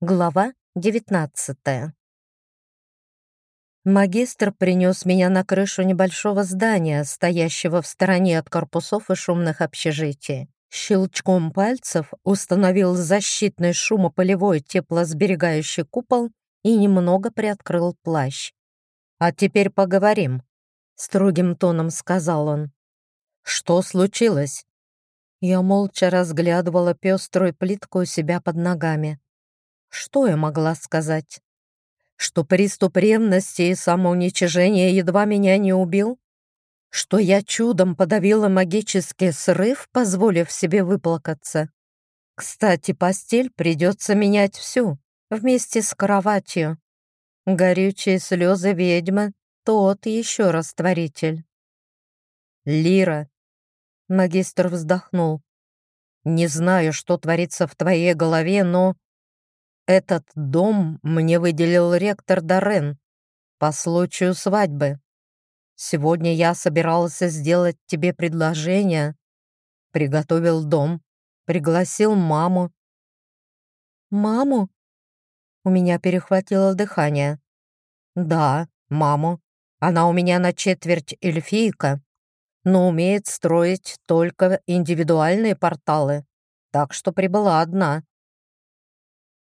Глава 19 Магистр принес меня на крышу небольшого здания, стоящего в стороне от корпусов и шумных общежитий. Щелчком пальцев установил защитный шумополевой теплосберегающий купол и немного приоткрыл плащ. «А теперь поговорим», — строгим тоном сказал он. «Что случилось?» Я молча разглядывала пеструю плитку у себя под ногами. Что я могла сказать? Что приступ ревности и самоуничижения едва меня не убил? Что я чудом подавила магический срыв, позволив себе выплакаться? Кстати, постель придется менять всю, вместе с кроватью. Горючие слезы ведьмы — тот еще растворитель. «Лира!» — магистр вздохнул. «Не знаю, что творится в твоей голове, но этот дом мне выделил ректор Дорен по случаю свадьбы. Сегодня я собирался сделать тебе предложение. Приготовил дом, пригласил маму. Маму? У меня перехватило дыхание. Да, маму. Она у меня на четверть эльфийка, но умеет строить только индивидуальные порталы, так что прибыла одна.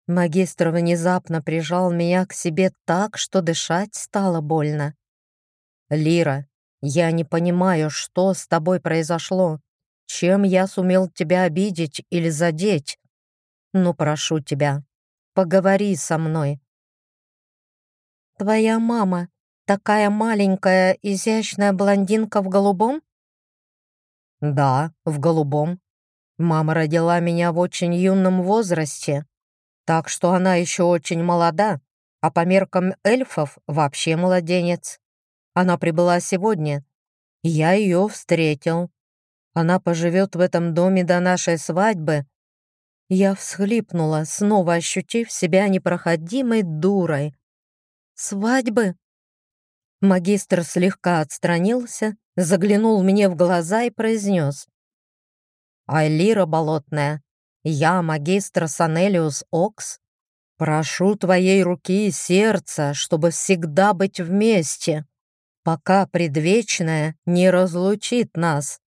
Магистр внезапно прижал меня к себе так, что дышать стало больно. «Лира, я не понимаю, что с тобой произошло. Чем я сумел тебя обидеть или задеть? Ну, прошу тебя, поговори со мной». «Твоя мама такая маленькая, изящная блондинка в голубом?» «Да, в голубом. Мама родила меня в очень юном возрасте, так что она еще очень молода, а по меркам эльфов вообще младенец. Она прибыла сегодня. Я ее встретил. Она поживет в этом доме до нашей свадьбы. Я всхлипнула, снова ощутив себя непроходимой дурой. «Свадьбы?» Магистр слегка отстранился, заглянул мне в глаза и произнес. «Айлира Болотная, я, магистр Санелиус Окс, прошу твоей руки и сердца, чтобы всегда быть вместе, пока предвечная не разлучит нас.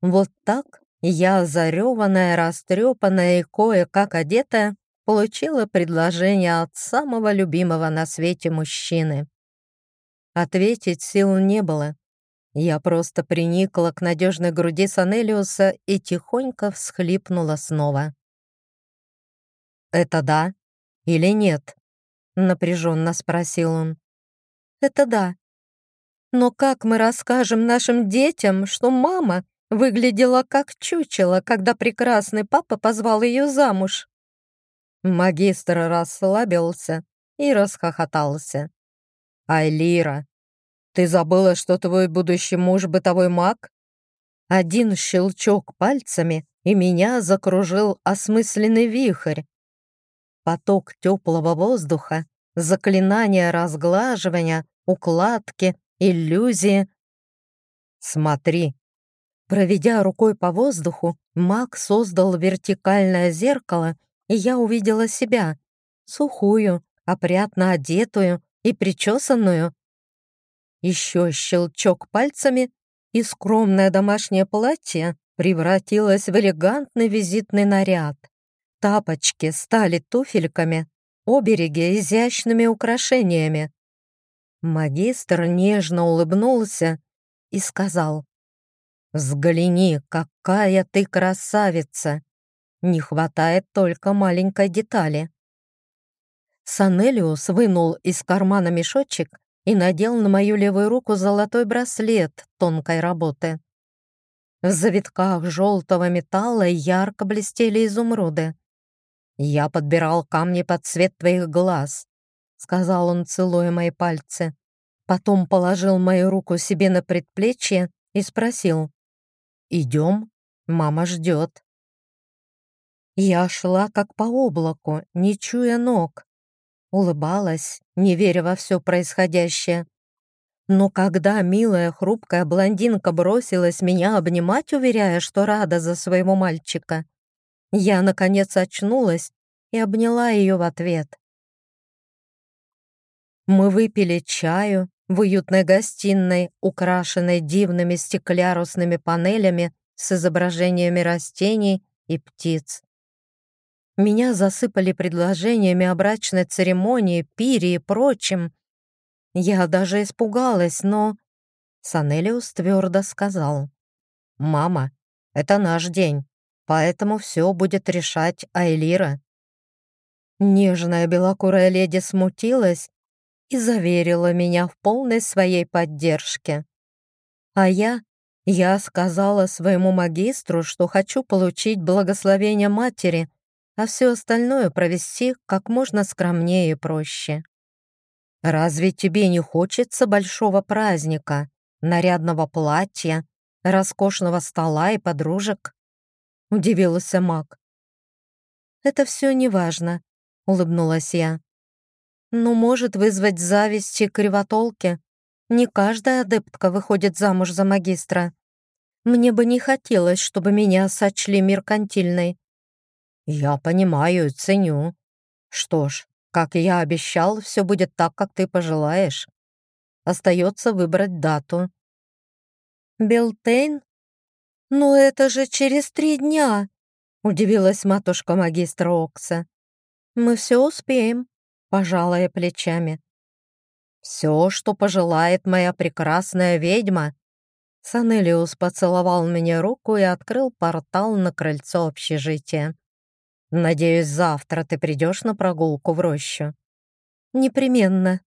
Вот так я, зареванная, растрепанная и кое-как одетая, получила предложение от самого любимого на свете мужчины. Ответить сил не было. Я просто приникла к надежной груди Санелиуса и тихонько всхлипнула снова. «Это да или нет?» — напряженно спросил он. «Это да. Но как мы расскажем нашим детям, что мама выглядела как чучело, когда прекрасный папа позвал ее замуж?» Магистр расслабился и расхохотался. «Айлира, ты забыла, что твой будущий муж бытовой маг? Один щелчок пальцами, и меня закружил осмысленный вихрь. Поток теплого воздуха, заклинания разглаживания, укладки, иллюзии. Смотри. Проведя рукой по воздуху, маг создал вертикальное зеркало, и я увидела себя, сухую, опрятно одетую и причесанную, еще щелчок пальцами, и скромное домашнее платье превратилось в элегантный визитный наряд. Тапочки стали туфельками, обереги изящными украшениями. Магистр нежно улыбнулся и сказал, «Взгляни, какая ты красавица! Не хватает только маленькой детали». Санелиус вынул из кармана мешочек и надел на мою левую руку золотой браслет тонкой работы. В завитках желтого металла ярко блестели изумруды. «Я подбирал камни под цвет твоих глаз», — сказал он, целуя мои пальцы. Потом положил мою руку себе на предплечье и спросил. «Идем? Мама ждет». Я шла как по облаку, не чуя ног. Улыбалась, не веря во все происходящее. Но когда милая хрупкая блондинка бросилась меня обнимать, уверяя, что рада за своего мальчика, я, наконец, очнулась и обняла ее в ответ. Мы выпили чаю в уютной гостиной, украшенной дивными стеклярусными панелями с изображениями растений и птиц. Меня засыпали предложениями о брачной церемонии, пире и прочем. Я даже испугалась, но... Санелиус твердо сказал. «Мама, это наш день, поэтому все будет решать Айлира». Нежная белокурая леди смутилась и заверила меня в полной своей поддержке. А я, я сказала своему магистру, что хочу получить благословение матери, а все остальное провести как можно скромнее и проще. «Разве тебе не хочется большого праздника, нарядного платья, роскошного стола и подружек?» — удивился маг. «Это все неважно», — улыбнулась я но может вызвать зависть и кривотолки. Не каждая адептка выходит замуж за магистра. Мне бы не хотелось, чтобы меня сочли меркантильной. Я понимаю, ценю. Что ж, как я обещал, все будет так, как ты пожелаешь. Остается выбрать дату. Белтейн? Но это же через три дня, удивилась матушка магистра Окса. Мы все успеем пожала я плечами. «Все, что пожелает моя прекрасная ведьма!» Санелиус поцеловал мне руку и открыл портал на крыльцо общежития. «Надеюсь, завтра ты придешь на прогулку в рощу?» «Непременно»,